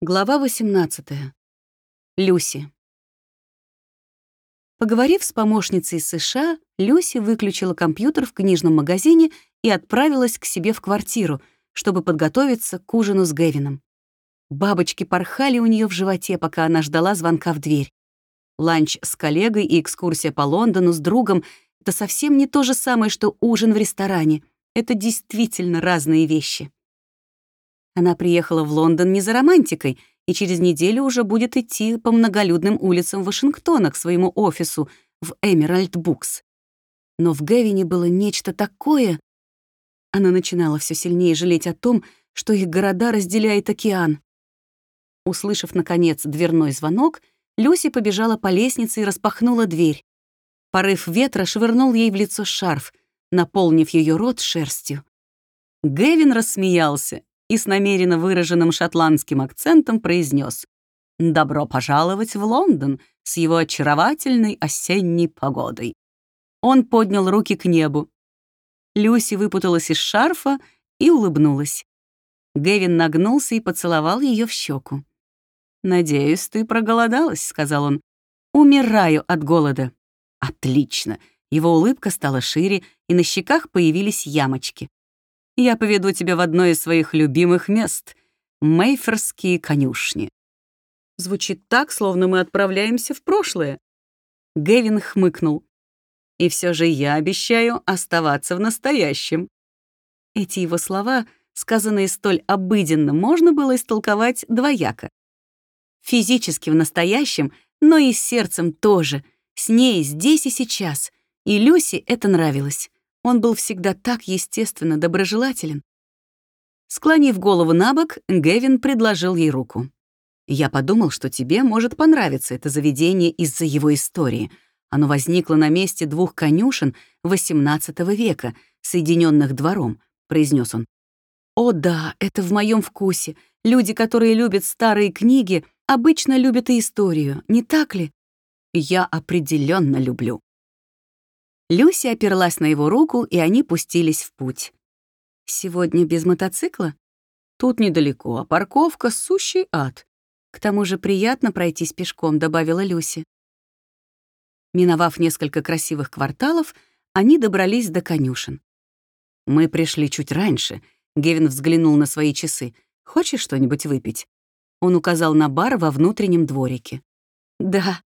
Глава 18. Люси. Поговорив с помощницей США, Люси выключила компьютер в книжном магазине и отправилась к себе в квартиру, чтобы подготовиться к ужину с Гевином. Бабочки порхали у нее в животе, пока она ждала звонка в дверь. Ланч с коллегой и экскурсия по Лондону с другом — это совсем не то же самое, что ужин в ресторане. Это действительно разные вещи. Она приехала в Лондон не за романтикой и через неделю уже будет идти по многолюдным улицам Вашингтона к своему офису в Эмеральд Букс. Но в Гевине было нечто такое. Она начинала все сильнее жалеть о том, что их города разделяет океан. Услышав, наконец, дверной звонок, Люси побежала по лестнице и распахнула дверь. Порыв ветра швырнул ей в лицо шарф, наполнив ее рот шерстью. Гевин рассмеялся и с намеренно выраженным шотландским акцентом произнес «Добро пожаловать в Лондон с его очаровательной осенней погодой». Он поднял руки к небу. Люси выпуталась из шарфа и улыбнулась. Гэвин нагнулся и поцеловал ее в щеку. «Надеюсь, ты проголодалась», — сказал он. «Умираю от голода». «Отлично». Его улыбка стала шире, и на щеках появились ямочки. Я поведу тебя в одно из своих любимых мест — Мейферские конюшни. Звучит так, словно мы отправляемся в прошлое. Гевин хмыкнул. И все же я обещаю оставаться в настоящем. Эти его слова, сказанные столь обыденно, можно было истолковать двояко. Физически в настоящем, но и сердцем тоже, с ней здесь и сейчас. И Люси это нравилось. Он был всегда так естественно доброжелателен. Склонив голову на бок, Гевин предложил ей руку. «Я подумал, что тебе может понравиться это заведение из-за его истории. Оно возникло на месте двух конюшен XVIII века, соединенных двором», — произнес он. «О да, это в моем вкусе. Люди, которые любят старые книги, обычно любят и историю, не так ли?» «Я определенно люблю», Люси оперлась на его руку, и они пустились в путь. «Сегодня без мотоцикла?» «Тут недалеко, а парковка — сущий ад. К тому же приятно пройтись пешком», — добавила Люси. Миновав несколько красивых кварталов, они добрались до конюшен. «Мы пришли чуть раньше», — Гевин взглянул на свои часы. «Хочешь что-нибудь выпить?» Он указал на бар во внутреннем дворике. «Да»,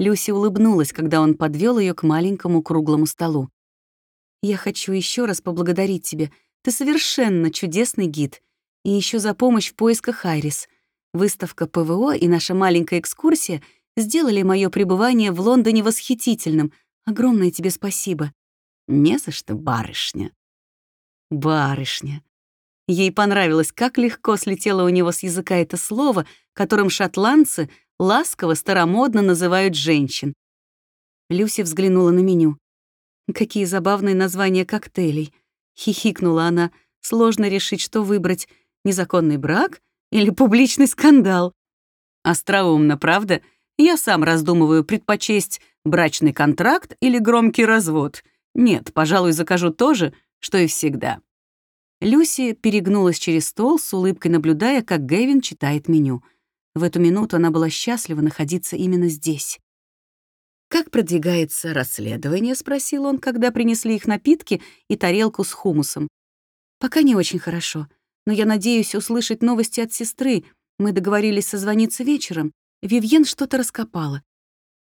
Люси улыбнулась, когда он подвел ее к маленькому круглому столу. «Я хочу еще раз поблагодарить тебя. Ты совершенно чудесный гид. И еще за помощь в поисках Айрис. Выставка ПВО и наша маленькая экскурсия сделали мое пребывание в Лондоне восхитительным. Огромное тебе спасибо». «Не за что, барышня». «Барышня». Ей понравилось, как легко слетело у него с языка это слово, которым шотландцы ласково, старомодно называют женщин. Люси взглянула на меню. Какие забавные названия коктейлей. Хихикнула она. Сложно решить, что выбрать. Незаконный брак или публичный скандал. Остроумно, правда? Я сам раздумываю предпочесть брачный контракт или громкий развод. Нет, пожалуй, закажу то же, что и всегда. Люси перегнулась через стол, с улыбкой наблюдая, как Гэвин читает меню — в эту минуту она была счастлива находиться именно здесь. «Как продвигается расследование?» — спросил он, когда принесли их напитки и тарелку с хумусом. «Пока не очень хорошо, но я надеюсь услышать новости от сестры. Мы договорились созвониться вечером. Вивьен что-то раскопала.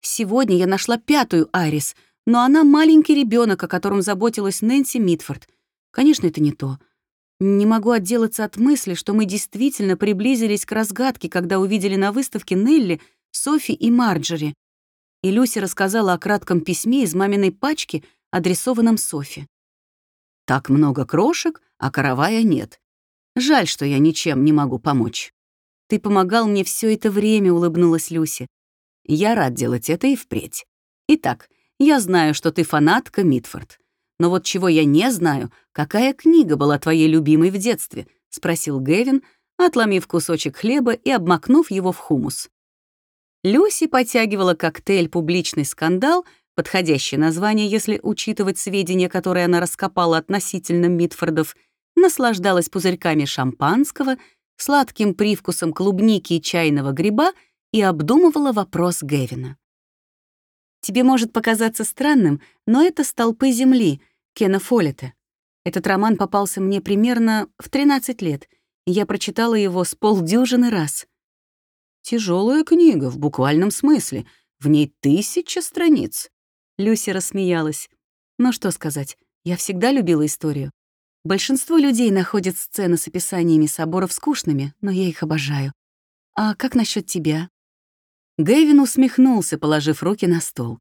Сегодня я нашла пятую Арис, но она маленький ребенок, о котором заботилась Нэнси Митфорд. Конечно, это не то. Не могу отделаться от мысли, что мы действительно приблизились к разгадке, когда увидели на выставке Нелли, Софи и Марджери. И Люси рассказала о кратком письме из маминой пачки, адресованном Софи. «Так много крошек, а каравая нет. Жаль, что я ничем не могу помочь». «Ты помогал мне все это время», — улыбнулась Люси. «Я рад делать это и впредь. Итак, я знаю, что ты фанатка Митфорд. Но вот чего я не знаю, какая книга была твоей любимой в детстве?» — спросил Гэвин, отломив кусочек хлеба и обмакнув его в хумус. Люси потягивала коктейль «Публичный скандал», подходящее название, если учитывать сведения, которые она раскопала относительно Митфордов, наслаждалась пузырьками шампанского, сладким привкусом клубники и чайного гриба и обдумывала вопрос Гевина. Тебе может показаться странным, но это «Столпы земли» Кена Фоллета. Этот роман попался мне примерно в 13 лет, и я прочитала его с полдюжины раз. Тяжелая книга, в буквальном смысле. В ней тысяча страниц. Люси рассмеялась. Ну что сказать, я всегда любила историю. Большинство людей находят сцены с описаниями соборов скучными, но я их обожаю. А как насчет тебя? Гэвин усмехнулся, положив руки на стол.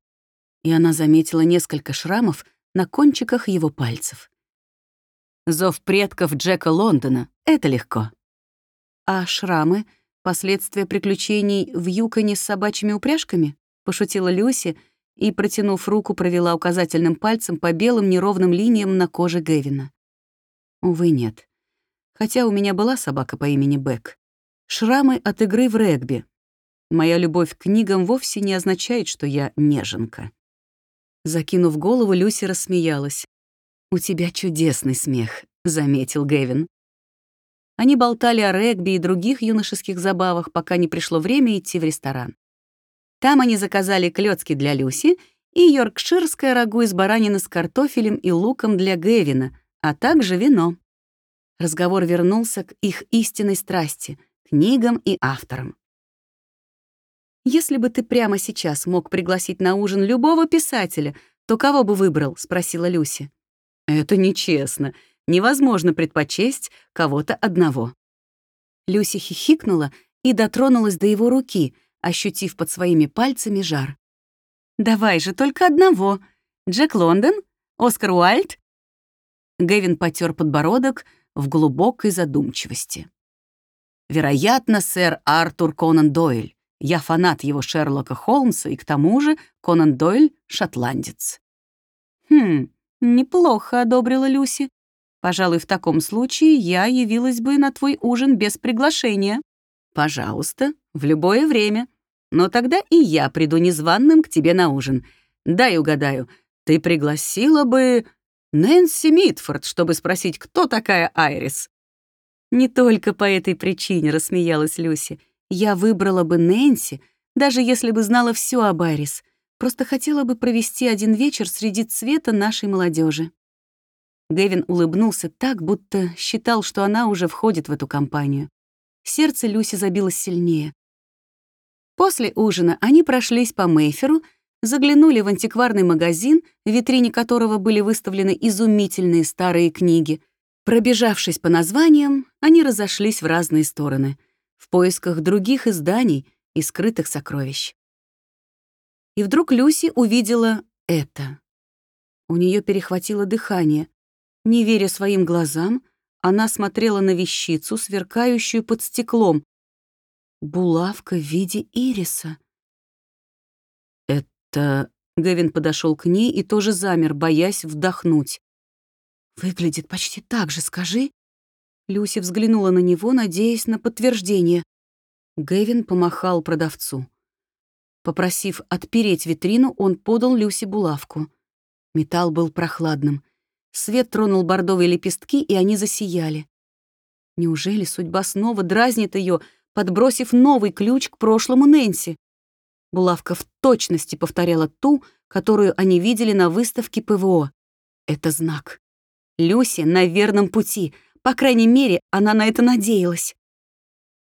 И она заметила несколько шрамов на кончиках его пальцев. Зов предков Джека Лондона — это легко. А шрамы — последствия приключений в Юконе с собачьими упряжками? Пошутила Люси и, протянув руку, провела указательным пальцем по белым неровным линиям на коже Гэвина. Увы, нет. Хотя у меня была собака по имени Бэк. Шрамы от игры в регби, Моя любовь к книгам вовсе не означает, что я неженка. Закинув голову, Люси рассмеялась. «У тебя чудесный смех», — заметил Гэвин. Они болтали о регби и других юношеских забавах, пока не пришло время идти в ресторан. Там они заказали клёцки для Люси и йоркширское рагу из баранины с картофелем и луком для Гэвина, а также вино. Разговор вернулся к их истинной страсти — книгам и авторам. «Если бы ты прямо сейчас мог пригласить на ужин любого писателя, то кого бы выбрал?» — спросила Люси. «Это нечестно. Невозможно предпочесть кого-то одного». Люси хихикнула и дотронулась до его руки, ощутив под своими пальцами жар. «Давай же только одного. Джек Лондон? Оскар Уайльд?» Гэвин потер подбородок в глубокой задумчивости. «Вероятно, сэр Артур Конан Дойль. Я фанат его Шерлока Холмса, и к тому же Конан Дойль — шотландец». «Хм, неплохо», — одобрила Люси. «Пожалуй, в таком случае я явилась бы на твой ужин без приглашения». «Пожалуйста, в любое время. Но тогда и я приду незваным к тебе на ужин. Дай угадаю, ты пригласила бы Нэнси Митфорд, чтобы спросить, кто такая Айрис?» «Не только по этой причине», — рассмеялась Люси. Я выбрала бы Нэнси, даже если бы знала все об Айрис. Просто хотела бы провести один вечер среди цвета нашей молодежи. Дэвин улыбнулся так, будто считал, что она уже входит в эту компанию. Сердце Люси забилось сильнее. После ужина они прошлись по Мейферу, заглянули в антикварный магазин, в витрине которого были выставлены изумительные старые книги. Пробежавшись по названиям, они разошлись в разные стороны в поисках других изданий и скрытых сокровищ. И вдруг Люси увидела это. У нее перехватило дыхание. Не веря своим глазам, она смотрела на вещицу, сверкающую под стеклом. Булавка в виде ириса. «Это...» — Гевин подошел к ней и тоже замер, боясь вдохнуть. «Выглядит почти так же, скажи», Люси взглянула на него, надеясь на подтверждение. Гэвин помахал продавцу. Попросив отпереть витрину, он подал Люси булавку. Металл был прохладным. Свет тронул бордовые лепестки, и они засияли. Неужели судьба снова дразнит ее, подбросив новый ключ к прошлому Нэнси? Булавка в точности повторяла ту, которую они видели на выставке ПВО. Это знак. Люси на верном пути — по крайней мере, она на это надеялась.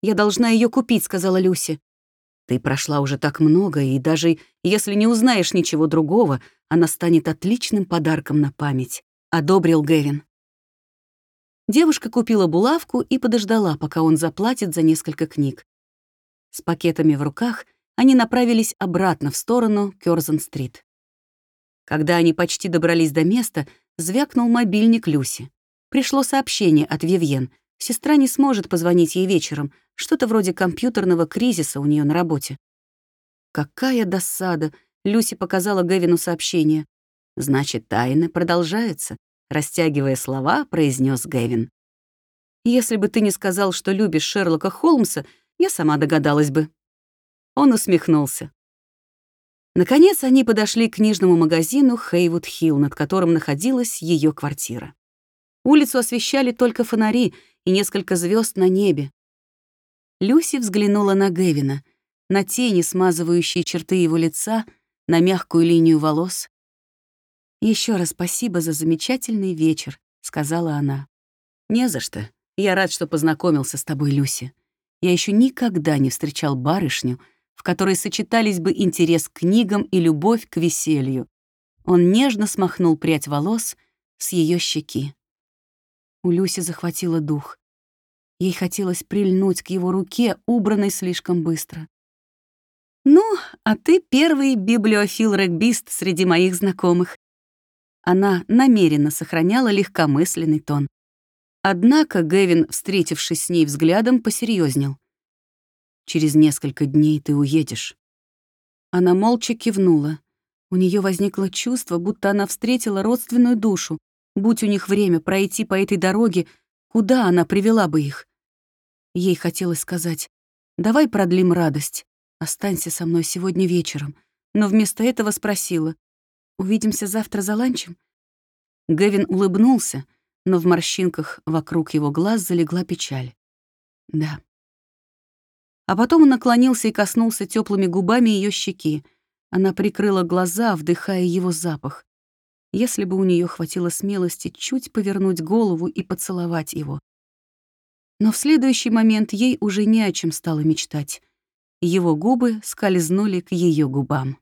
«Я должна ее купить», — сказала Люси. «Ты прошла уже так много, и даже если не узнаешь ничего другого, она станет отличным подарком на память», — одобрил Гэвин. Девушка купила булавку и подождала, пока он заплатит за несколько книг. С пакетами в руках они направились обратно в сторону Кёрзен-стрит. Когда они почти добрались до места, звякнул мобильник Люси. Пришло сообщение от Вивьен. Сестра не сможет позвонить ей вечером. Что-то вроде компьютерного кризиса у нее на работе. Какая досада! Люси показала Гэвину сообщение. Значит, тайна продолжается. Растягивая слова, произнес Гэвин. «Если бы ты не сказал, что любишь Шерлока Холмса, я сама догадалась бы». Он усмехнулся. Наконец они подошли к книжному магазину Хейвуд Хилл, над которым находилась ее квартира. Улицу освещали только фонари и несколько звезд на небе. Люси взглянула на Гевина, на тени, смазывающие черты его лица, на мягкую линию волос. Еще раз спасибо за замечательный вечер», — сказала она. «Не за что. Я рад, что познакомился с тобой, Люси. Я еще никогда не встречал барышню, в которой сочетались бы интерес к книгам и любовь к веселью. Он нежно смахнул прядь волос с ее щеки. У Люси захватило дух. Ей хотелось прильнуть к его руке, убранной слишком быстро. «Ну, а ты первый библиофил-регбист среди моих знакомых». Она намеренно сохраняла легкомысленный тон. Однако Гэвин, встретившись с ней взглядом, посерьезнел. «Через несколько дней ты уедешь». Она молча кивнула. У нее возникло чувство, будто она встретила родственную душу. Будь у них время пройти по этой дороге, куда она привела бы их? Ей хотелось сказать, «Давай продлим радость, останься со мной сегодня вечером», но вместо этого спросила, «Увидимся завтра за ланчем?» Гэвин улыбнулся, но в морщинках вокруг его глаз залегла печаль. Да. А потом он наклонился и коснулся теплыми губами ее щеки. Она прикрыла глаза, вдыхая его запах. Если бы у нее хватило смелости чуть повернуть голову и поцеловать его. Но в следующий момент ей уже не о чем стало мечтать. Его губы скользнули к ее губам.